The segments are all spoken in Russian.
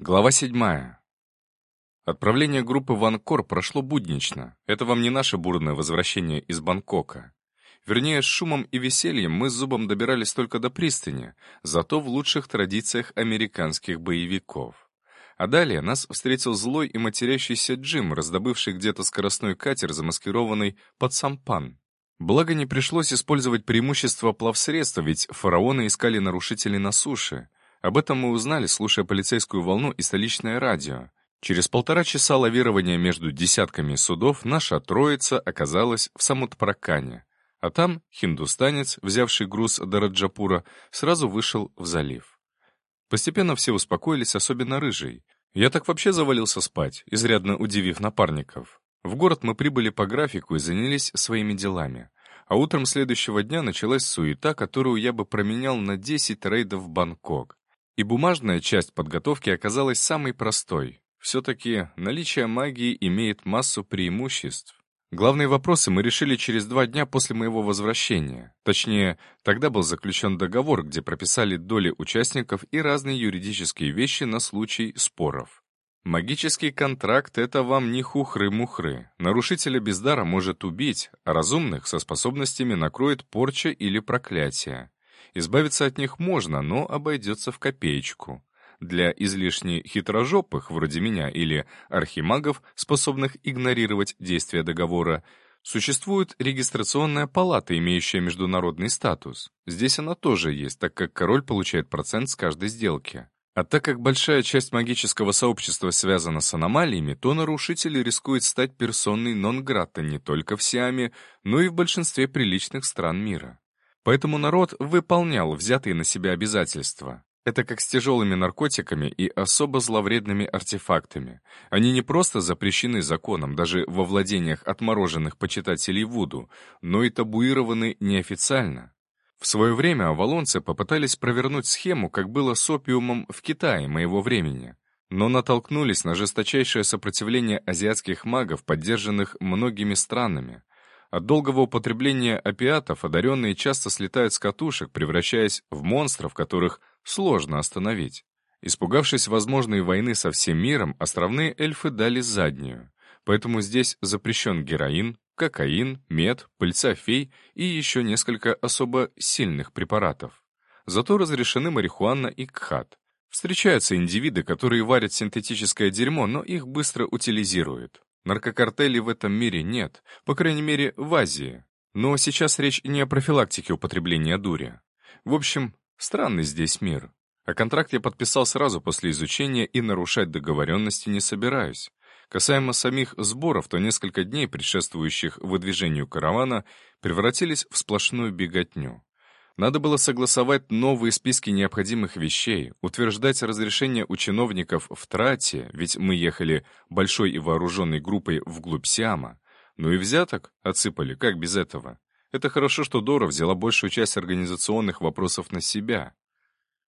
Глава 7. Отправление группы в Анкор прошло буднично. Это вам не наше бурное возвращение из Бангкока. Вернее, с шумом и весельем мы с Зубом добирались только до пристани, зато в лучших традициях американских боевиков. А далее нас встретил злой и матерящийся Джим, раздобывший где-то скоростной катер, замаскированный под сампан. Благо не пришлось использовать преимущество плавсредства, ведь фараоны искали нарушителей на суше — об этом мы узнали, слушая полицейскую волну и столичное радио. Через полтора часа лавирования между десятками судов наша троица оказалась в Самутпракане. А там хиндустанец, взявший груз до Раджапура, сразу вышел в залив. Постепенно все успокоились, особенно рыжий. Я так вообще завалился спать, изрядно удивив напарников. В город мы прибыли по графику и занялись своими делами. А утром следующего дня началась суета, которую я бы променял на 10 рейдов в Бангкок. И бумажная часть подготовки оказалась самой простой. Все-таки наличие магии имеет массу преимуществ. Главные вопросы мы решили через два дня после моего возвращения. Точнее, тогда был заключен договор, где прописали доли участников и разные юридические вещи на случай споров. Магический контракт — это вам не хухры-мухры. Нарушителя без может убить, а разумных со способностями накроет порча или проклятие. Избавиться от них можно, но обойдется в копеечку. Для излишне хитрожопых, вроде меня, или архимагов, способных игнорировать действия договора, существует регистрационная палата, имеющая международный статус. Здесь она тоже есть, так как король получает процент с каждой сделки. А так как большая часть магического сообщества связана с аномалиями, то нарушитель рискует стать персоной нон-грата не только в Сиаме, но и в большинстве приличных стран мира. Поэтому народ выполнял взятые на себя обязательства. Это как с тяжелыми наркотиками и особо зловредными артефактами. Они не просто запрещены законом, даже во владениях отмороженных почитателей Вуду, но и табуированы неофициально. В свое время авалонцы попытались провернуть схему, как было с опиумом в Китае моего времени, но натолкнулись на жесточайшее сопротивление азиатских магов, поддержанных многими странами. От долгого употребления опиатов одаренные часто слетают с катушек, превращаясь в монстров, которых сложно остановить. Испугавшись возможной войны со всем миром, островные эльфы дали заднюю. Поэтому здесь запрещен героин, кокаин, мед, пыльца фей и еще несколько особо сильных препаратов. Зато разрешены марихуана и кхат. Встречаются индивиды, которые варят синтетическое дерьмо, но их быстро утилизируют. Наркокартелей в этом мире нет, по крайней мере, в Азии. Но сейчас речь не о профилактике употребления дури. В общем, странный здесь мир. А контракт я подписал сразу после изучения и нарушать договоренности не собираюсь. Касаемо самих сборов, то несколько дней, предшествующих выдвижению каравана, превратились в сплошную беготню. Надо было согласовать новые списки необходимых вещей, утверждать разрешение у чиновников в трате, ведь мы ехали большой и вооруженной группой вглубь Сиама. Ну и взяток отсыпали, как без этого. Это хорошо, что Дора взяла большую часть организационных вопросов на себя.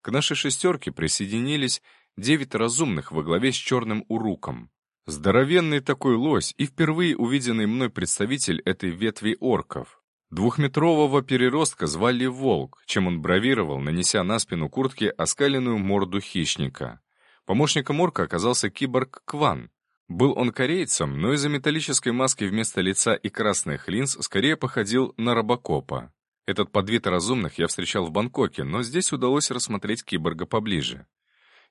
К нашей шестерке присоединились девять разумных во главе с черным уруком. Здоровенный такой лось и впервые увиденный мной представитель этой ветви орков. Двухметрового переростка звали Волк, чем он бравировал, нанеся на спину куртки оскаленную морду хищника. Помощником орка оказался киборг Кван. Был он корейцем, но из-за металлической маски вместо лица и красных линз скорее походил на робокопа. Этот подвид разумных я встречал в Бангкоке, но здесь удалось рассмотреть киборга поближе.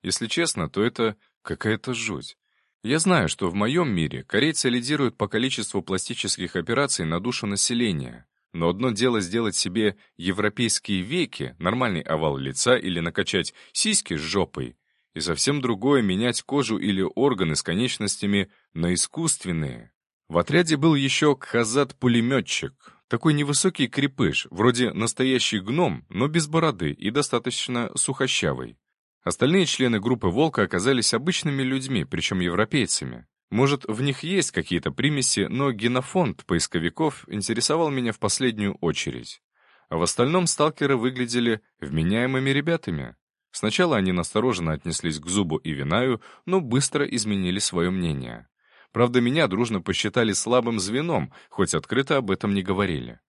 Если честно, то это какая-то жуть. Я знаю, что в моем мире корейцы лидируют по количеству пластических операций на душу населения. Но одно дело сделать себе европейские веки, нормальный овал лица или накачать сиськи с жопой, и совсем другое менять кожу или органы с конечностями на искусственные. В отряде был еще кхазат-пулеметчик, такой невысокий крепыш, вроде настоящий гном, но без бороды и достаточно сухощавый. Остальные члены группы «Волка» оказались обычными людьми, причем европейцами. Может, в них есть какие-то примеси, но генофонд поисковиков интересовал меня в последнюю очередь. А в остальном сталкеры выглядели вменяемыми ребятами. Сначала они настороженно отнеслись к Зубу и Винаю, но быстро изменили свое мнение. Правда, меня дружно посчитали слабым звеном, хоть открыто об этом не говорили.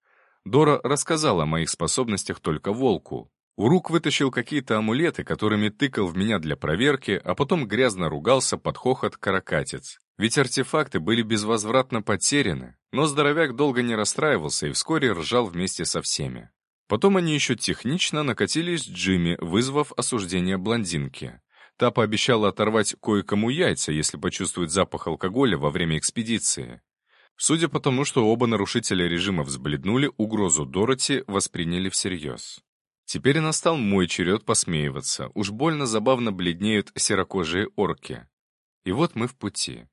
Дора рассказала о моих способностях только Волку. Урук вытащил какие-то амулеты, которыми тыкал в меня для проверки, а потом грязно ругался под хохот каракатец. Ведь артефакты были безвозвратно потеряны, но здоровяк долго не расстраивался и вскоре ржал вместе со всеми. Потом они еще технично накатились Джимми, вызвав осуждение блондинки. Та пообещала оторвать кое-кому яйца, если почувствует запах алкоголя во время экспедиции. Судя по тому, что оба нарушителя режима взбледнули, угрозу Дороти восприняли всерьез. Теперь настал мой черед посмеиваться. Уж больно забавно бледнеют серокожие орки. И вот мы в пути.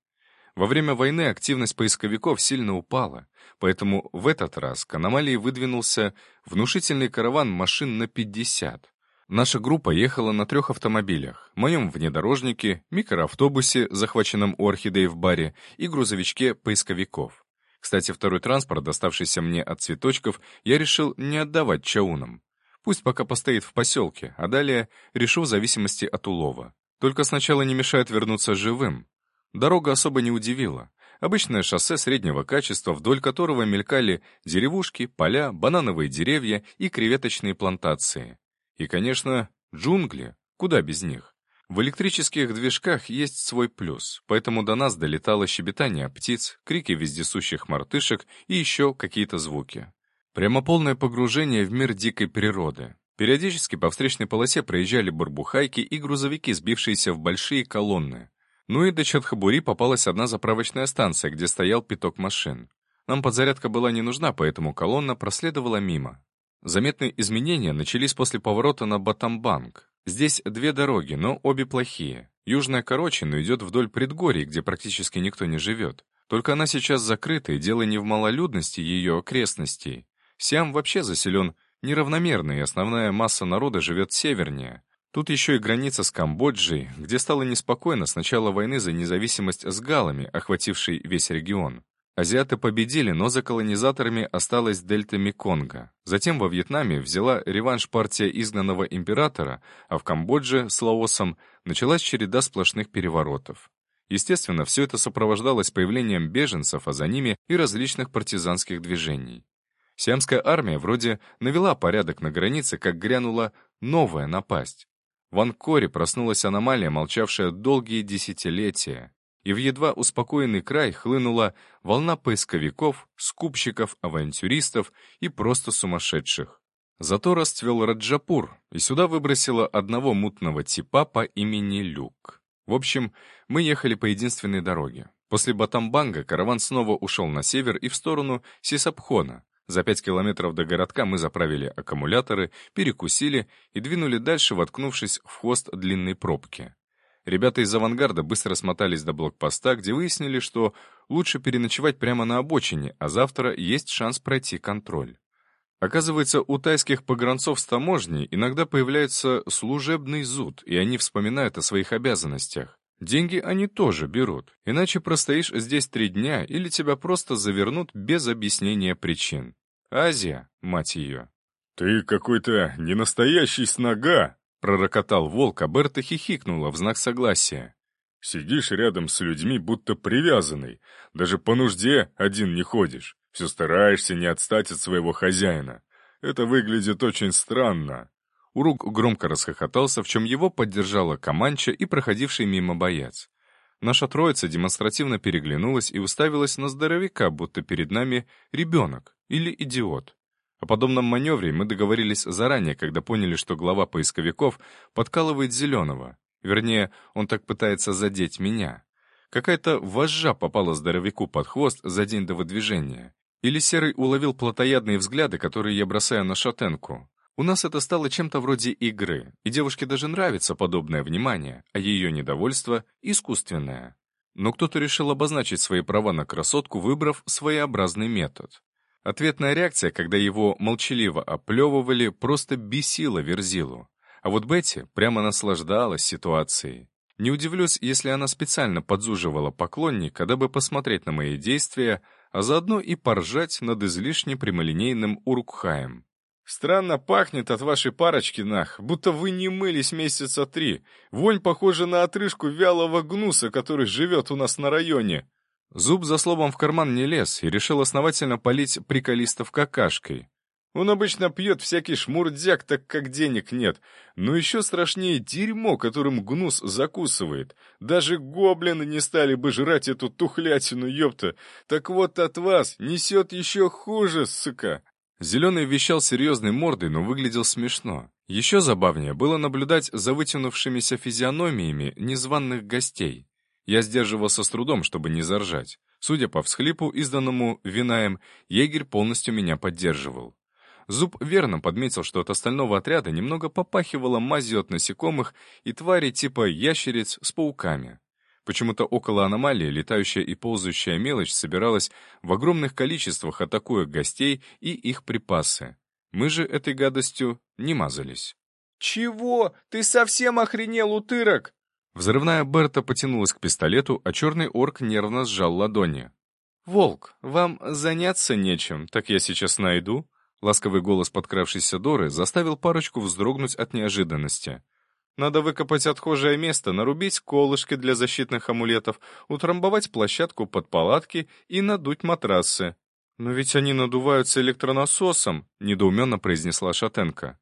Во время войны активность поисковиков сильно упала, поэтому в этот раз к аномалии выдвинулся внушительный караван машин на 50. Наша группа ехала на трех автомобилях, моем внедорожнике, микроавтобусе, захваченном у Орхидеи в баре, и грузовичке поисковиков. Кстати, второй транспорт, доставшийся мне от цветочков, я решил не отдавать чаунам. Пусть пока постоит в поселке, а далее решу в зависимости от улова. Только сначала не мешает вернуться живым. Дорога особо не удивила. Обычное шоссе среднего качества, вдоль которого мелькали деревушки, поля, банановые деревья и креветочные плантации. И, конечно, джунгли. Куда без них? В электрических движках есть свой плюс, поэтому до нас долетало щебетание птиц, крики вездесущих мартышек и еще какие-то звуки. Прямо полное погружение в мир дикой природы. Периодически по встречной полосе проезжали барбухайки и грузовики, сбившиеся в большие колонны. Ну и до Чатхабури попалась одна заправочная станция, где стоял пяток машин. Нам подзарядка была не нужна, поэтому колонна проследовала мимо. Заметные изменения начались после поворота на Батамбанг. Здесь две дороги, но обе плохие. Южная короче, но идет вдоль предгорий, где практически никто не живет. Только она сейчас закрыта, и дело не в малолюдности ее окрестностей. Сиам вообще заселен неравномерно, и основная масса народа живет севернее. Тут еще и граница с Камбоджей, где стало неспокойно с начала войны за независимость с галами, охватившей весь регион. Азиаты победили, но за колонизаторами осталась дельта Меконга. Затем во Вьетнаме взяла реванш партия изгнанного императора, а в Камбодже с Лаосом началась череда сплошных переворотов. Естественно, все это сопровождалось появлением беженцев, а за ними и различных партизанских движений. Сиамская армия вроде навела порядок на границе, как грянула новая напасть. В Анкоре проснулась аномалия, молчавшая долгие десятилетия, и в едва успокоенный край хлынула волна поисковиков, скупщиков, авантюристов и просто сумасшедших. Зато расцвел Раджапур, и сюда выбросило одного мутного типа по имени Люк. В общем, мы ехали по единственной дороге. После Батамбанга караван снова ушел на север и в сторону Сисапхона, за пять километров до городка мы заправили аккумуляторы, перекусили и двинули дальше, воткнувшись в хвост длинной пробки. Ребята из авангарда быстро смотались до блокпоста, где выяснили, что лучше переночевать прямо на обочине, а завтра есть шанс пройти контроль. Оказывается, у тайских погранцов с таможней иногда появляется служебный зуд, и они вспоминают о своих обязанностях. Деньги они тоже берут, иначе простоишь здесь три дня или тебя просто завернут без объяснения причин. Азия, мать ее. «Ты какой-то ненастоящий снага!» — пророкотал волк, а Берта хихикнула в знак согласия. «Сидишь рядом с людьми, будто привязанный. Даже по нужде один не ходишь. Все стараешься не отстать от своего хозяина. Это выглядит очень странно». Урук громко расхохотался, в чем его поддержала Каманча и проходивший мимо боец. Наша троица демонстративно переглянулась и уставилась на здоровяка, будто перед нами ребенок или идиот. О подобном маневре мы договорились заранее, когда поняли, что глава поисковиков подкалывает Зеленого. Вернее, он так пытается задеть меня. Какая-то вожжа попала здоровяку под хвост за день до выдвижения. Или Серый уловил плотоядные взгляды, которые я бросаю на шатенку. У нас это стало чем-то вроде игры, и девушке даже нравится подобное внимание, а ее недовольство — искусственное. Но кто-то решил обозначить свои права на красотку, выбрав своеобразный метод. Ответная реакция, когда его молчаливо оплевывали, просто бесила Верзилу. А вот Бетти прямо наслаждалась ситуацией. Не удивлюсь, если она специально подзуживала поклонника, дабы посмотреть на мои действия, а заодно и поржать над излишне прямолинейным Урукхаем. Странно пахнет от вашей парочки, нах, будто вы не мылись месяца три. Вонь похожа на отрыжку вялого гнуса, который живет у нас на районе». Зуб за словом в карман не лез и решил основательно полить приколистов какашкой. Он обычно пьет всякий шмурдяк, так как денег нет. Но еще страшнее дерьмо, которым гнус закусывает. Даже гоблины не стали бы жрать эту тухлятину, ёпта. Так вот от вас несет еще хуже, сука. Зеленый вещал серьезной мордой, но выглядел смешно. Еще забавнее было наблюдать за вытянувшимися физиономиями незваных гостей. Я сдерживался с трудом, чтобы не заржать. Судя по всхлипу, изданному винаем, егерь полностью меня поддерживал. Зуб верно подметил, что от остального отряда немного попахивало мазью от насекомых и твари типа ящериц с пауками. Почему-то около аномалии летающая и ползающая мелочь собиралась в огромных количествах, атакуя гостей и их припасы. Мы же этой гадостью не мазались. «Чего? Ты совсем охренел, утырок?» Взрывная Берта потянулась к пистолету, а черный орк нервно сжал ладони. «Волк, вам заняться нечем, так я сейчас найду». Ласковый голос подкравшейся Доры заставил парочку вздрогнуть от неожиданности. «Надо выкопать отхожее место, нарубить колышки для защитных амулетов, утрамбовать площадку под палатки и надуть матрасы». «Но ведь они надуваются электронасосом», — недоуменно произнесла Шатенко.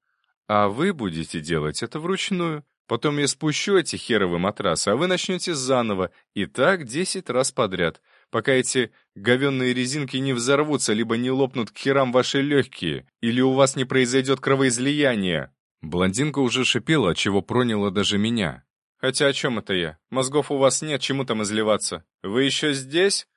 «А вы будете делать это вручную. Потом я спущу эти херовые матрасы, а вы начнете заново, и так десять раз подряд, пока эти говенные резинки не взорвутся, либо не лопнут к херам ваши легкие, или у вас не произойдет кровоизлияние». Блондинка уже шипела, чего проняло даже меня. «Хотя о чем это я? Мозгов у вас нет, чему там изливаться? Вы еще здесь?»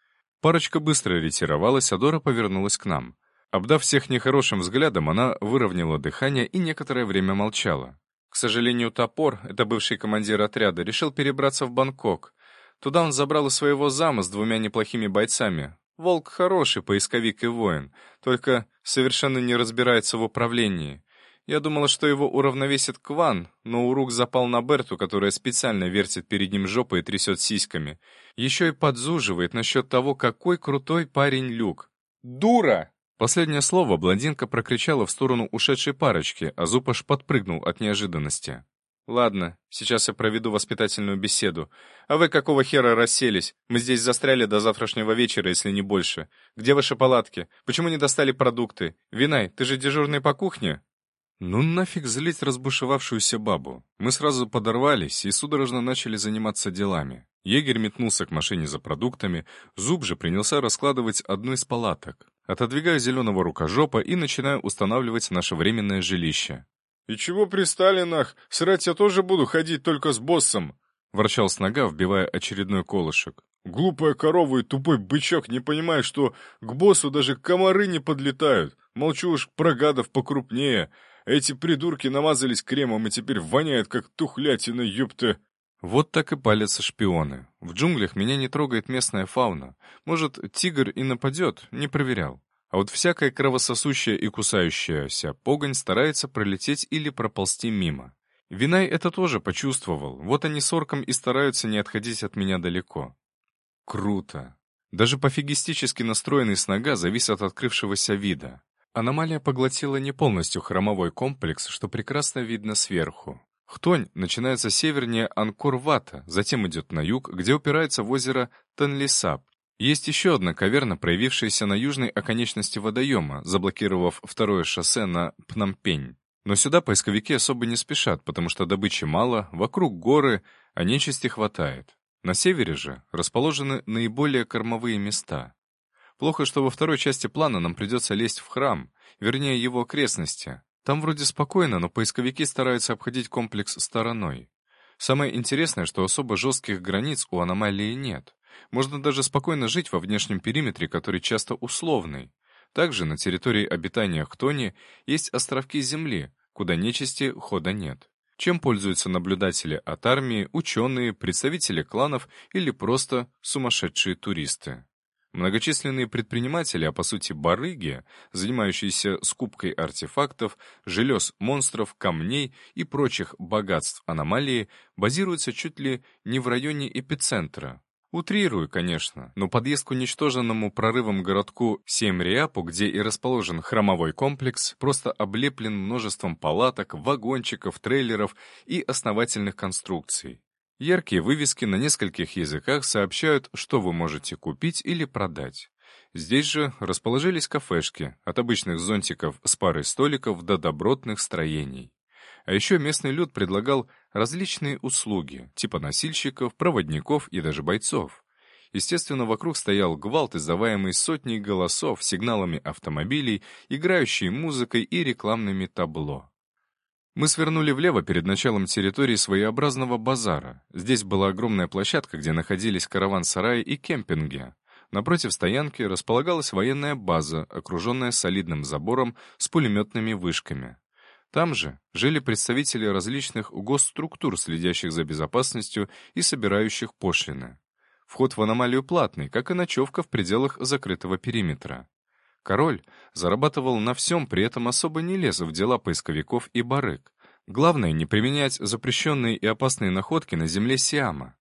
Парочка быстро ретировалась, а Дора повернулась к нам. Обдав всех нехорошим взглядом, она выровняла дыхание и некоторое время молчала. К сожалению, Топор, это бывший командир отряда, решил перебраться в Бангкок. Туда он забрал и своего зама с двумя неплохими бойцами. Волк хороший поисковик и воин, только совершенно не разбирается в управлении. Я думала, что его уравновесит Кван, но Урук запал на Берту, которая специально вертит перед ним жопой и трясет сиськами. Еще и подзуживает насчет того, какой крутой парень Люк. «Дура!» Последнее слово блондинка прокричала в сторону ушедшей парочки, а Зуб аж подпрыгнул от неожиданности. «Ладно, сейчас я проведу воспитательную беседу. А вы какого хера расселись? Мы здесь застряли до завтрашнего вечера, если не больше. Где ваши палатки? Почему не достали продукты? Винай, ты же дежурный по кухне?» Ну нафиг злить разбушевавшуюся бабу. Мы сразу подорвались и судорожно начали заниматься делами. Егерь метнулся к машине за продуктами, Зуб же принялся раскладывать одну из палаток. Отодвигаю зеленого рукожопа и начинаю устанавливать наше временное жилище. «И чего пристали, нах? Срать я тоже буду ходить только с боссом!» — ворчал с нога, вбивая очередной колышек. «Глупая корова и тупой бычок не понимают, что к боссу даже комары не подлетают. Молчу уж про гадов покрупнее. Эти придурки намазались кремом и теперь воняют, как тухлятина, ёпта!» Вот так и палятся шпионы. В джунглях меня не трогает местная фауна. Может, тигр и нападет, не проверял. А вот всякая кровососущая и кусающаяся погонь старается пролететь или проползти мимо. Винай это тоже почувствовал, вот они с орком и стараются не отходить от меня далеко. Круто. Даже пофигистически настроенный снага завис от открывшегося вида. Аномалия поглотила не полностью хромовой комплекс, что прекрасно видно сверху. Хтонь начинается севернее Анкор-Вата, затем идет на юг, где упирается в озеро Танлисап. Есть еще одна каверна, проявившаяся на южной оконечности водоема, заблокировав второе шоссе на Пномпень. Но сюда поисковики особо не спешат, потому что добычи мало, вокруг горы, а нечисти хватает. На севере же расположены наиболее кормовые места. Плохо, что во второй части плана нам придется лезть в храм, вернее его окрестности, там вроде спокойно, но поисковики стараются обходить комплекс стороной. Самое интересное, что особо жестких границ у аномалии нет. Можно даже спокойно жить во внешнем периметре, который часто условный. Также на территории обитания Хтони есть островки Земли, куда нечисти хода нет. Чем пользуются наблюдатели от армии, ученые, представители кланов или просто сумасшедшие туристы. Многочисленные предприниматели, а по сути барыги, занимающиеся скупкой артефактов, желез монстров, камней и прочих богатств аномалии, базируются чуть ли не в районе эпицентра. Утрирую, конечно, но подъезд к уничтоженному прорывом городку Семриапу, где и расположен хромовой комплекс, просто облеплен множеством палаток, вагончиков, трейлеров и основательных конструкций. Яркие вывески на нескольких языках сообщают, что вы можете купить или продать. Здесь же расположились кафешки, от обычных зонтиков с парой столиков до добротных строений. А еще местный люд предлагал различные услуги, типа носильщиков, проводников и даже бойцов. Естественно, вокруг стоял гвалт, издаваемый сотней голосов, сигналами автомобилей, играющей музыкой и рекламными табло. Мы свернули влево перед началом территории своеобразного базара. Здесь была огромная площадка, где находились караван-сараи и кемпинги. Напротив стоянки располагалась военная база, окруженная солидным забором с пулеметными вышками. Там же жили представители различных госструктур, следящих за безопасностью и собирающих пошлины. Вход в аномалию платный, как и ночевка в пределах закрытого периметра. Король зарабатывал на всем, при этом особо не лез в дела поисковиков и барыг. Главное — не применять запрещенные и опасные находки на земле Сиама.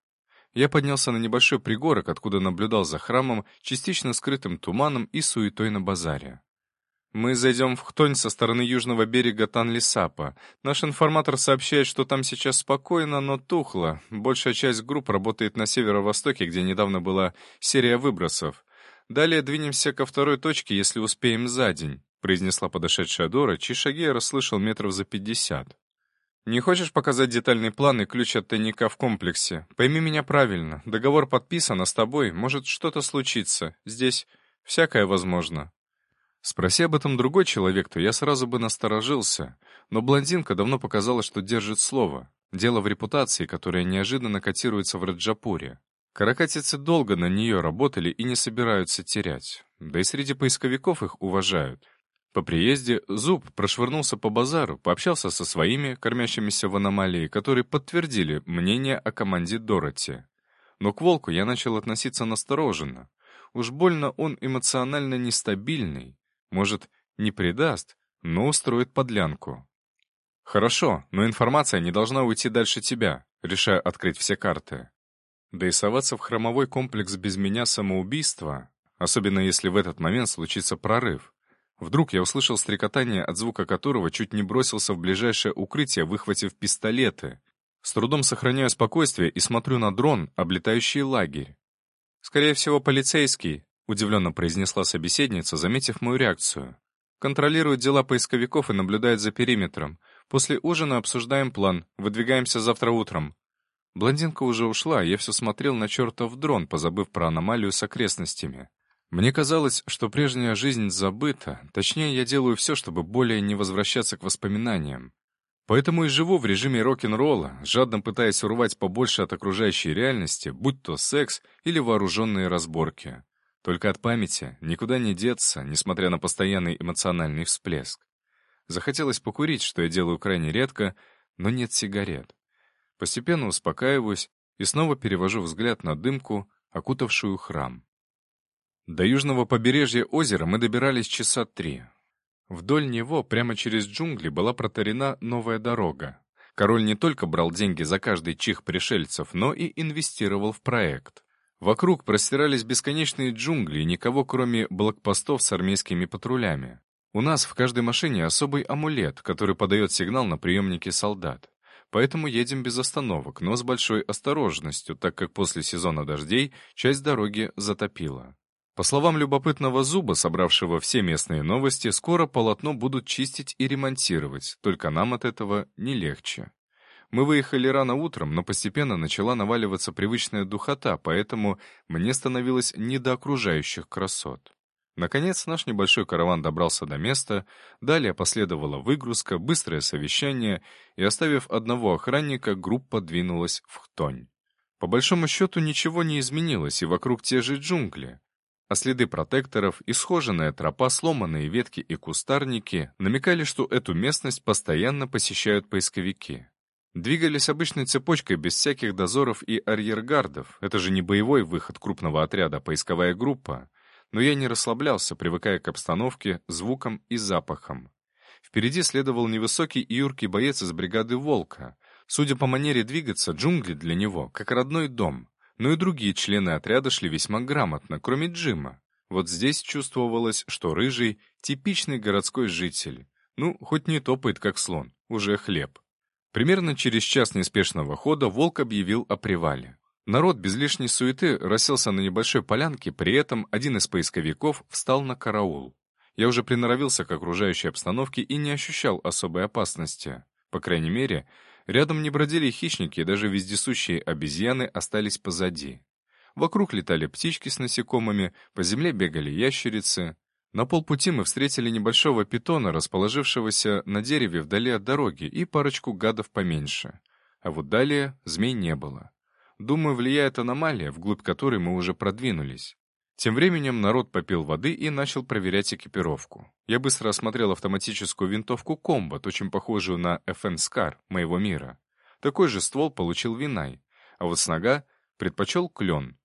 Я поднялся на небольшой пригорок, откуда наблюдал за храмом, частично скрытым туманом и суетой на базаре. Мы зайдем в Хтонь со стороны южного берега Танлисапа. Наш информатор сообщает, что там сейчас спокойно, но тухло. Большая часть групп работает на северо-востоке, где недавно была серия выбросов. Далее двинемся ко второй точке, если успеем за день», — произнесла подошедшая Дора, чьи шаги я расслышал метров за пятьдесят. «Не хочешь показать детальный план и ключ от тайника в комплексе? Пойми меня правильно. Договор подписан, а с тобой может что-то случиться. Здесь всякое возможно». Спроси об этом другой человек, то я сразу бы насторожился. Но блондинка давно показала, что держит слово. Дело в репутации, которая неожиданно котируется в Раджапуре. Каракатицы долго на нее работали и не собираются терять. Да и среди поисковиков их уважают. По приезде Зуб прошвырнулся по базару, пообщался со своими, кормящимися в аномалии, которые подтвердили мнение о команде Дороти. Но к Волку я начал относиться настороженно. Уж больно он эмоционально нестабильный. Может, не предаст, но устроит подлянку. Хорошо, но информация не должна уйти дальше тебя, решая открыть все карты. Да и соваться в хромовой комплекс без меня самоубийство, особенно если в этот момент случится прорыв. Вдруг я услышал стрекотание, от звука которого чуть не бросился в ближайшее укрытие, выхватив пистолеты. С трудом сохраняю спокойствие и смотрю на дрон, облетающий лагерь. Скорее всего, полицейский, — удивленно произнесла собеседница, заметив мою реакцию. «Контролирует дела поисковиков и наблюдает за периметром. После ужина обсуждаем план. Выдвигаемся завтра утром». Блондинка уже ушла, я все смотрел на чертов дрон, позабыв про аномалию с окрестностями. Мне казалось, что прежняя жизнь забыта, точнее, я делаю все, чтобы более не возвращаться к воспоминаниям. Поэтому и живу в режиме рок-н-ролла, жадно пытаясь урвать побольше от окружающей реальности, будь то секс или вооруженные разборки. Только от памяти никуда не деться, несмотря на постоянный эмоциональный всплеск. Захотелось покурить, что я делаю крайне редко, но нет сигарет. Постепенно успокаиваюсь и снова перевожу взгляд на дымку, окутавшую храм. До южного побережья озера мы добирались часа три. Вдоль него, прямо через джунгли, была протарена новая дорога. Король не только брал деньги за каждый чих пришельцев, но и инвестировал в проект. Вокруг простирались бесконечные джунгли, никого, кроме блокпостов с армейскими патрулями. У нас в каждой машине особый амулет, который подает сигнал на приемники солдат. Поэтому едем без остановок, но с большой осторожностью, так как после сезона дождей часть дороги затопило. По словам любопытного зуба, собравшего все местные новости, скоро полотно будут чистить и ремонтировать, только нам от этого не легче. Мы выехали рано утром, но постепенно начала наваливаться привычная духота, поэтому мне становилось не до окружающих красот. Наконец, наш небольшой караван добрался до места, далее последовала выгрузка, быстрое совещание, и, оставив одного охранника, группа двинулась в Хтонь. По большому счету ничего не изменилось, и вокруг те же джунгли. А следы протекторов, исхоженная тропа, сломанные ветки и кустарники намекали, что эту местность постоянно посещают поисковики. Двигались обычной цепочкой без всяких дозоров и арьергардов. Это же не боевой выход крупного отряда, а поисковая группа. Но я не расслаблялся, привыкая к обстановке, звукам и запахам. Впереди следовал невысокий и юркий боец из бригады «Волка». Судя по манере двигаться, джунгли для него, как родной дом. Но и другие члены отряда шли весьма грамотно, кроме Джима. Вот здесь чувствовалось, что Рыжий — типичный городской житель. Ну, хоть не топает, как слон, уже хлеб. Примерно через час неспешного хода волк объявил о привале. Народ без лишней суеты расселся на небольшой полянке, при этом один из поисковиков встал на караул. Я уже приноровился к окружающей обстановке и не ощущал особой опасности. По крайней мере, рядом не бродили хищники, и даже вездесущие обезьяны остались позади. Вокруг летали птички с насекомыми, по земле бегали ящерицы. На полпути мы встретили небольшого питона, расположившегося на дереве вдали от дороги, и парочку гадов поменьше. А вот далее змей не было. Думаю, влияет аномалия, вглубь которой мы уже продвинулись. Тем временем народ попил воды и начал проверять экипировку. Я быстро осмотрел автоматическую винтовку «Комбат», очень похожую на FN Scar моего мира. Такой же ствол получил Винай, а вот с нога предпочел клен.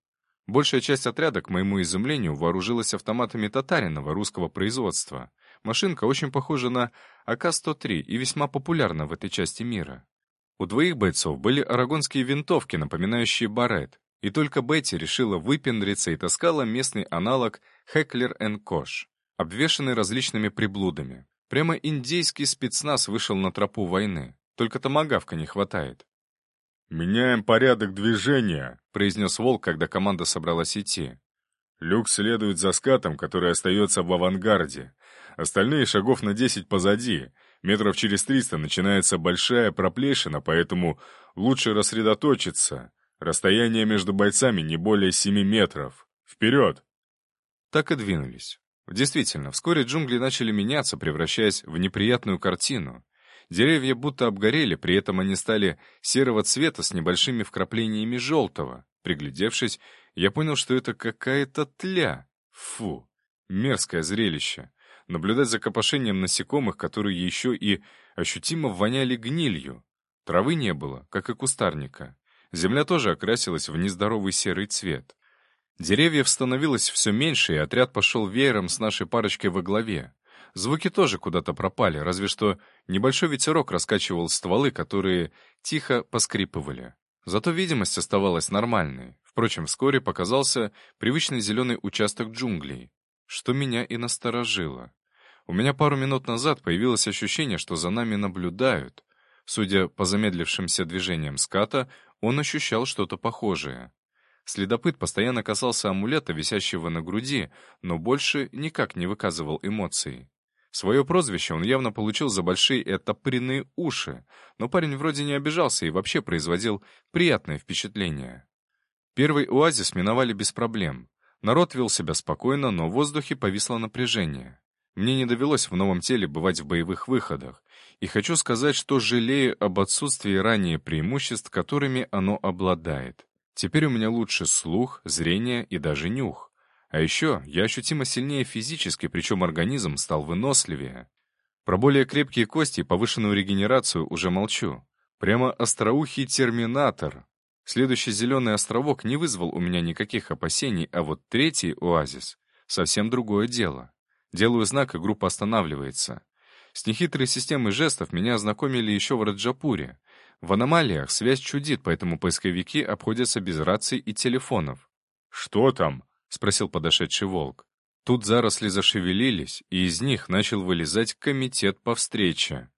Большая часть отряда, к моему изумлению, вооружилась автоматами Татаринова русского производства. Машинка очень похожа на АК-103 и весьма популярна в этой части мира. У двоих бойцов были арагонские винтовки, напоминающие барет, и только Бетти решила выпендриться и таскала местный аналог Heckler Koch, обвешанный различными приблудами. Прямо индейский спецназ вышел на тропу войны. Только томагавка не хватает. «Меняем порядок движения», — произнес Волк, когда команда собралась идти. «Люк следует за скатом, который остается в авангарде. Остальные шагов на десять позади. Метров через триста начинается большая проплешина, поэтому лучше рассредоточиться. Расстояние между бойцами не более семи метров. Вперед!» Так и двинулись. Действительно, вскоре джунгли начали меняться, превращаясь в неприятную картину. Деревья будто обгорели, при этом они стали серого цвета с небольшими вкраплениями желтого. Приглядевшись, я понял, что это какая-то тля. Фу, мерзкое зрелище. Наблюдать за копошением насекомых, которые еще и ощутимо воняли гнилью. Травы не было, как и кустарника. Земля тоже окрасилась в нездоровый серый цвет. Деревьев становилось все меньше, и отряд пошел веером с нашей парочкой во главе. Звуки тоже куда-то пропали, разве что небольшой ветерок раскачивал стволы, которые тихо поскрипывали. Зато видимость оставалась нормальной. Впрочем, вскоре показался привычный зеленый участок джунглей, что меня и насторожило. У меня пару минут назад появилось ощущение, что за нами наблюдают. Судя по замедлившимся движениям ската, он ощущал что-то похожее. Следопыт постоянно касался амулета, висящего на груди, но больше никак не выказывал эмоций. Свое прозвище он явно получил за большие и оттопыренные уши, но парень вроде не обижался и вообще производил приятное впечатление. Первый оазис миновали без проблем. Народ вел себя спокойно, но в воздухе повисло напряжение. Мне не довелось в новом теле бывать в боевых выходах, и хочу сказать, что жалею об отсутствии ранее преимуществ, которыми оно обладает. Теперь у меня лучше слух, зрение и даже нюх. А еще я ощутимо сильнее физически, причем организм стал выносливее. Про более крепкие кости и повышенную регенерацию уже молчу. Прямо остроухий терминатор. Следующий зеленый островок не вызвал у меня никаких опасений, а вот третий оазис — совсем другое дело. Делаю знак, и группа останавливается. С нехитрой системой жестов меня ознакомили еще в Раджапуре. В аномалиях связь чудит, поэтому поисковики обходятся без раций и телефонов. «Что там?» — спросил подошедший волк. Тут заросли зашевелились, и из них начал вылезать комитет по встрече.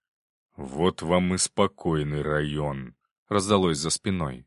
«Вот вам и спокойный район», — раздалось за спиной.